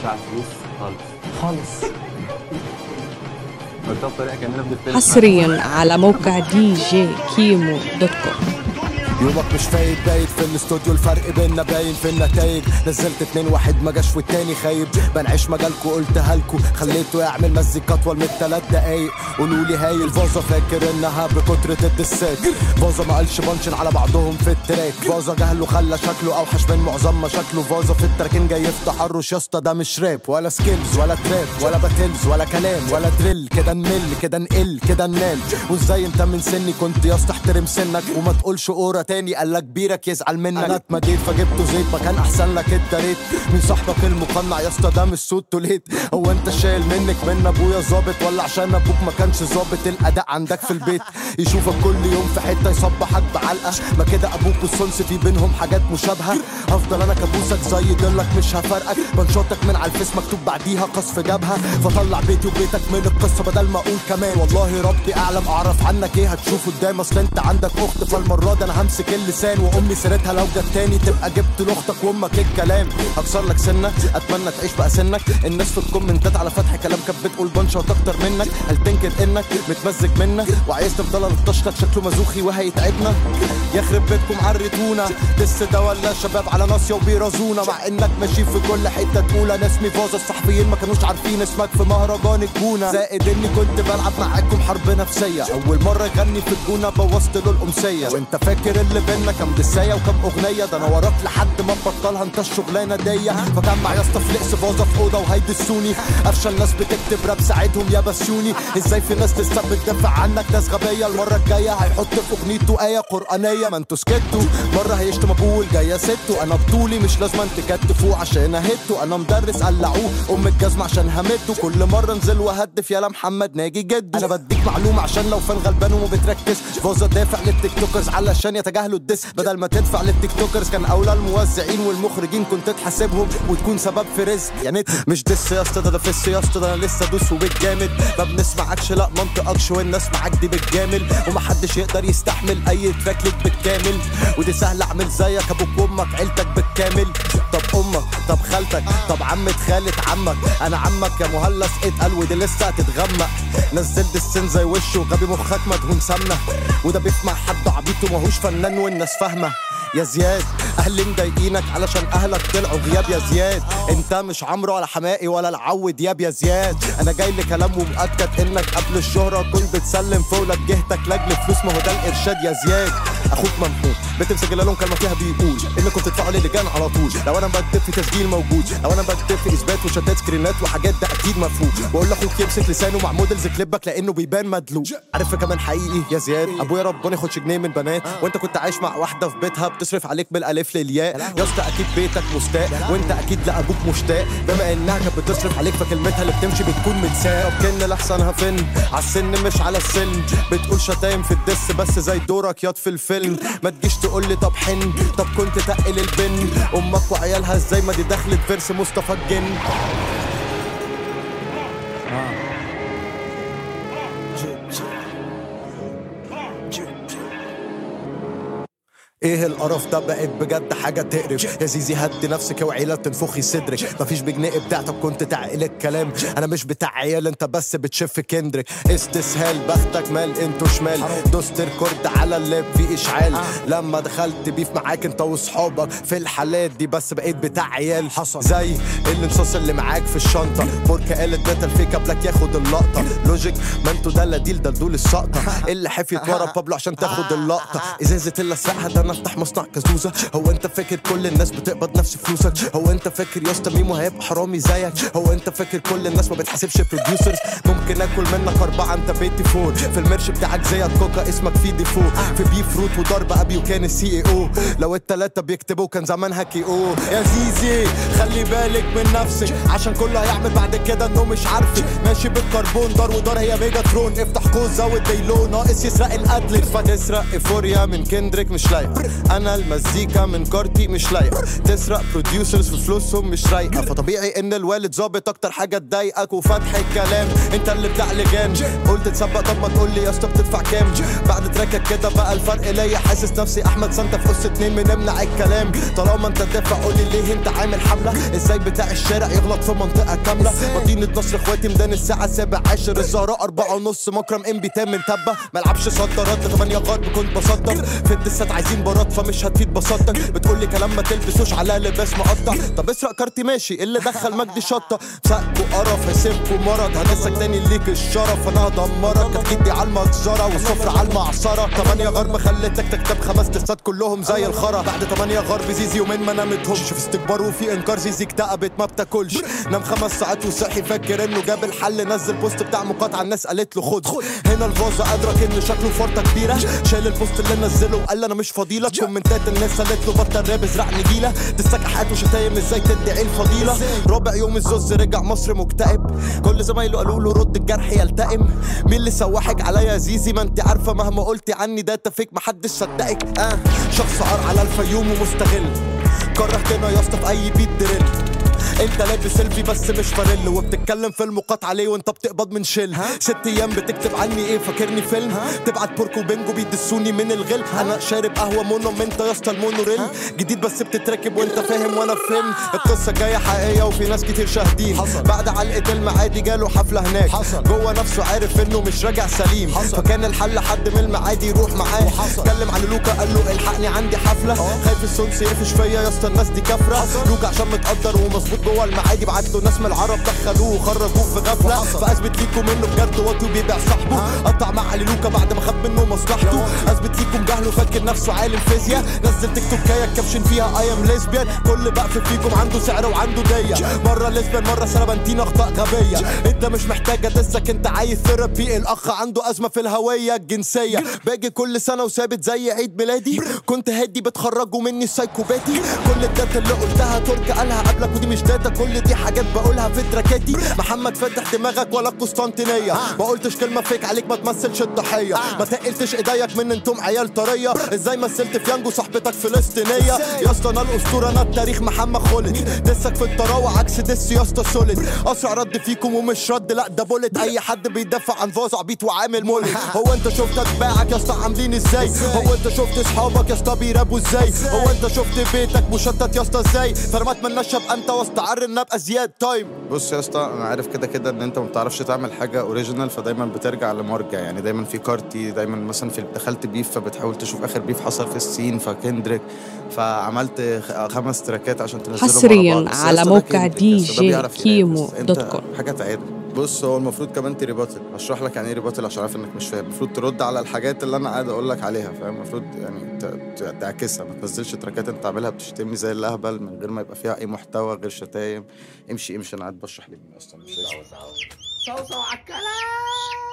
بتاع فلوس خالص. خالص. قلتها بطريقه كاننا بنتكلم حصريا على موقع دي جي كيمو dot com يومك مش فايت بايت في الاستوديو الفرق بينا باين في النتايج. نزلت اتنين واحد ما جاش والتاني خايب. بنعيش مجالكو قلتها لكو خليته يعمل مزيكا أطول من تلات دقايق. قولوا لي هايل فازا فاكر إنها بكترة ال diss ات. فازا ما قالش punch ين على بعضهم في ال track. فازا جهله خلى شكله أوحش من معظم مشاكله. فازا في ال track ين جاي في تحرش يا ده مش راب ولا skills ولا trap ولا battles ولا كلام ولا drill. كده نمل كده نقل كده ننام. وإزاي أنت من سني كنت يا اسطى احترم سنك؟ وما تقولش اورا تاني قال لك كبيرك يزعل منك. أنا اتمديت فجبته زيت ما كان أحسن لك اتداريت من صاحبك المقنع يا اسطى ده مش صوت توليت. هو أنت شايل منك من أبويا ظابط ولا عشان أبوك ما كانش ظابط؟ الأداء عندك في البيت. يشوفك كل يوم في حتة يصبحك بعلقة. ما كده أبوك والصنص في بينهم حاجات مشابهة. هفضل أنا كابوسك زي ضلك مش هفرقك بنشاطك من على الفيس مكتوب بعديها قصف جبهة. فطلع بيتي وبيتك من القصة بدل ما أقول كمان. والله ربي أعلم أعرف عنك إيه هتشوف قدام. أصل أنت عندك أخت فالمرة دي أنا همسك اللسان وأمي سيرتها لو جت تاني تبقى جبت لأختك وأمك الكلام. هكسر لك سنه أتمنى تعيش بقى سنك. الناس في الكومنتات على فتح كلام كانت بتقول بنشط أكتر منك. هل تنكر إنك متمزج منك. وعايز تفضل الطش لك شكله مزوخي وهيتعبنا. يخرب بيتكم عرتونا لسه ده ولا شباب على ناصية وبيرازونا. مع إنك ماشي في كل حتة تقول أنا اسمي فازا الصحفيين ما كانوش عارفين اسمك في مهرجان الجونة. زائد إني كنت بلعب معاكم حرب نفسية. أول مرة يغني في الجونة بوظت له الأمسية. وأنت فاكر اللي بينا كام دساية وكام أغنية. ده أنا وراك لحد ما تبطلها أنت الشغلانة دي. فكان معايا اسطى فليكس فازا في اوضه وهيدسوني افشل ناس بتكتب راب ساعتهم يا بسيوني. إزاي في ناس لسه بتدافع عنك؟ ناس غبية المرة الجاية هيحط في أغنيته آية قرآنية. ما أنتوا سكتوا. مرة هيشتم أبوه الجايه سته أنا بطولي مش لازم تكتفوه عشان اهدته أنا مدرس قلعوه. أم الجزمة عشان همته. كل مرة أنزل وهدف يالا محمد ناجي جده أنا بديك معلومة عشان لو فان غلبان وما بتركز فازا دافع للتيك توكرز علشان يتجاهلوا الدس. بدل ما تدفع للتيك توكرز كان أولى الموزعين والمخرجين. كنت تحاسبهم وتكون سبب في رزق. يعني مش دس يا اسطى ده فس يا اسطى ده أنا لسه دوس وبالجامد ما بنسمعكش لا منطقكش والناس معاك دي بالجامل. ومحدش يقدر يستحمل أي تراك ليك بالكامل. ودي سهل اعمل زيك أبوك وأمك عيلتك بالكامل. طب أمك طب خالتك طب عمة خالة عمك. أنا عمك يا مهلس اتقل ودي لسه هتتغمق. نزلت السن زي وشه غبي مخك مدهون سمنة. وده بيسمع حد عبيط وماهوش فنان. والناس فاهمة. يا زياد أهلي مضايقينك علشان أهلك طلعوا غياب يا زياد. أنت مش عمرو ولا حمائي ولا العو دياب يا زياد. أنا جاي لكلام ومؤكد إنك قبل الشهرة كنت بتسلم فولك جهتك لاجل فلوس ما هو ده الإرشاد يا زياد. أخوك ممحوط بتمسك لهم كلمة فيها بيقول إنكم تدفعوا لي لجان على طول. لو أنا بكتب في تسجيل موجود لو أنا بكتب في إثبات وشتات سكرينات وحاجات ده أكيد مفهوم واقول لأخوك يمسك لسانه مع موديلز كليبك لأنه بيبان مدلوق. عارف كمان حقيقي؟ يا زياد أبويا ربنا ياخدش جنيه من بنات. وأنت كنت عايش مع واحدة في بيتها بتصرف عليك بالألف للياء. يا أسطى أكيد بيتك مستاء وأنت أكيد لأبوك مشتاق. بما إنها كانت بتصرف عليك فكلمتها اللي بتمشي بتكون متساء طب كن لاحسنها فين على السن مش على السن. بتقول شتايم في الدس بس زي دورك ياض في الفيلم ما تجيش تقول لي طب حن. طب كنت تقل البن. أمك وعيالها إزاي؟ ما دي دخلت فيرس مصطفى الجن. إيه القرف ده؟ بقت بجد حاجة تقرف. يا زيزي هدي نفسك وعيله تنفخي صدرك. مفيش بجنيه بتاعتك كنت تعقل الكلام. أنا مش بتاع عيال انت بس بتشف كندرك. استسهال بختك مال انتو شمال. دوست ريكورد على اللاب في اشعال. لما دخلت بيف معاك انت واصحابك في الحالات دي بس بقيت بتاع عيال. حصل. زي الانصاص اللي معاك في الشنطة. بوركا قالت بيتا الفيك قبلك ياخد اللقطة. لوجيك ما أنتوا ده ديل ده دول السقطة. اللي حفيت ورا بابلو عشان تاخد اللقطة. إزازة اللي أنا افتح مصنع كازوزه هو انت فاكر كل الناس بتقبض نفس فلوسك؟ هو انت فاكر يا اسطى ميمو هيبقى حرامي زيك؟ هو انت فاكر كل الناس ما بتحاسبش بروديوسرز ممكن آكل منك أربعة انت بيتي فور. في الميرش بتاعك زي كوكا اسمك فيه ديفو في بي فروت وضرب أبي وكان السي اي أو لو التلاتة بيكتبوا كان زمانها كي أو. يا زيزي خلي بالك من نفسك. عشان كله هيعمل بعد كده إنه مش عارفك. ماشي بالكربون دار ودار هي ميجا ترون. افتح قوس زود ديلو ناقص يسرق القتل فتسرق إيفوريا من كندريك مش لايق أنا المزيكا من كارتي مش لايقة. تسرق بروديوسرز في فلوسهم مش رايقة. فطبيعي إن الوالد ظابط أكتر حاجة تضايقك وفتح الكلام. أنت اللي بتاع لجان قلت تسبق طب ما تقول لي يا اسطى بتدفع كام؟ بعد تراكك كده بقى الفرق ليا. حاسس نفسي أحمد سانتا في قصه اتنين بنمنع الكلام. طالما أنت تدافع قول لي ليه أنت عامل حملة؟ إزاي بتاع الشارع يغلط في منطقة كاملة؟ مدينه نصر إخواتي ميدان الساعة سابع عاشر. الزهراء أربعة ونص مكرم انبي تامن تبه ملعبش صدرات تمانية غرب كنت بصدر. في الدسات عايزين برات فمش هتفيد بساطتك بتقول لي كلام ما تلبسوش على لباس مقطع. طب اسرق كارتي ماشي. اللي دخل مجدي شطة؟ سقكوا قرف هسيبكوا مرض. هدسك تاني ليك الشرف. أنا هدمرك. تفكيدي على المجزرة والصفر على المعصرة. تمانية غرب خليتك تكتب خمس دسات كلهم زي الخرا. بعد تمانية غرب زيزي يومين ما نامتهمش. في استكبار وفي إنكار زيزي اكتئبت ما بتاكلش. نام خمس ساعات وصحي فاكر إنه جاب الحل. نزل بوست بتاع مقاطعة الناس قالت له خد. هنا الفازة أدرك إن شكله فرطة كبيرة. شايل البوست اللي نزله وقال أنا مش فضيلك كومنتات الناس قالت له بطل راب ازرع نجيلة. تستك حياته وشتايم إزاي تدعي الفضيله رابع يوم الزوز رجع مصر مكتئب. كل زمايله قالوا له رد الجرح يلتئم. مين اللي سوحك عليا يا زيزي؟ ما انت عارفة مهما قلتي عني ده تفيك محدش صدقك. آه شخص عار على الفيوم ومستغل. كرهتنا يا اسطى في أي بيت دريل. انت لابس سيلفي بس مش فاريل وبتتكلم في المقاطعة ليه وانت بتقبض من شيل؟ ست أيام بتكتب عني إيه؟ فاكرني فيلم؟ تبعت بوركو بينجو بيدسوني من الغل. أنا شارب قهوة مونو انت يا اسطى المونوريل. جديد بس بتتركب وانت فاهم وأنا فهمت. القصة جاية حقيقية وفي ناس كتير شاهدين. بعد علقة المعادي جاله حفلة هناك. جوه نفسه عارف انه مش راجع سليم. فكان الحل حد من المعادي يروح معاه. اتكلم على لوكا قال له الحقني عندي حفلة. خايف السونس يقفش فيا يا اسطى الناس دي كافرة. لوكا عشان متقدر ومظبوط جوه المعادي بعت له ناس من العرب دخلوه وخرجوه في غفلة. فأثبت ليكم إنه بجد واطي وبيبيع صاحبه. قطع مع علي لوكا بعد ما خد منه مصلحته. أثبت ليكم جهله فاكر نفسه عالم فيزياء نزل تيك توك كايا caption فيها I am lesbian كل بقف فيكم عنده سعر وعنده دية. مرة lesbian مرة serpentine أخطاء غبية. أنت مش محتاج أدسك أنت عايز therapy الأخ عنده أزمة في الهوية الجنسية. باجي كل سنة وثابت زي عيد ميلادي. كنت هادي بتخرجوا مني السايكوباتي كل ال data اللي قلتها ترك قالها قبلك ودي مش data كل دي حاجات بقولها في تراكاتي. محمد فتح دماغك ولا القسطنطينيه ما قلتش كلمة فيك عليك ما تمثلش الضحية. ما تقلتش إيديك من أنتم عيال طرية. إزاي مثلت في يانجو صاحبتك فلسطينيه يا اسطى أنا الأسطورة أنا التاريخ محمد خالد. دسك في الطراوة عكس diss يا اسطى solid. أسرع رد فيكم ومش رد لأ ده بولت أي حد بيدافع عن فاز عبيط وعامل مولد. هو أنت شفت اتباعك يا اسطى عاملين إزاي؟ هو أنت شفت أصحابك يا اسطى بيرابوا إزاي؟ هو أنت شفت بيتك مشتت يا اسطى إزاي؟ فانا ما اتمناش ابقى أنت واستعر ان ابقى زياد. time بص يا اسطى أنا عارف كده كده إن أنت ما بتعرفش تعمل حاجة original فدايما بترجع لمرجع. يعني دايما في كارتي دايما مثلا في دخلت beef فبتحاول تشوف آخر beef حصل في ال scene فكندريك فعملت خ- خمس تراكات عشان تنزلهم حصرياً على موقع دي جي كيمو dot com. حاجة تعادل بص هو المفروض كمان ت rebuttal. هشرح لك يعني إيه rebuttal عشان عارف إنك مش فاهم. المفروض ترد على الحاجات اللي أنا قاعد أقول لك عليها فاهم؟ المفروض يعني تعكسها. ما تنزلش تراكات أنت عاملها بتشتمني زي الأهبل من غير ما يبقى فيها أي محتوى غير شتايم. امشي امشي. أنا قاعد بشرح لك أصلا مش صوصو على الكلام!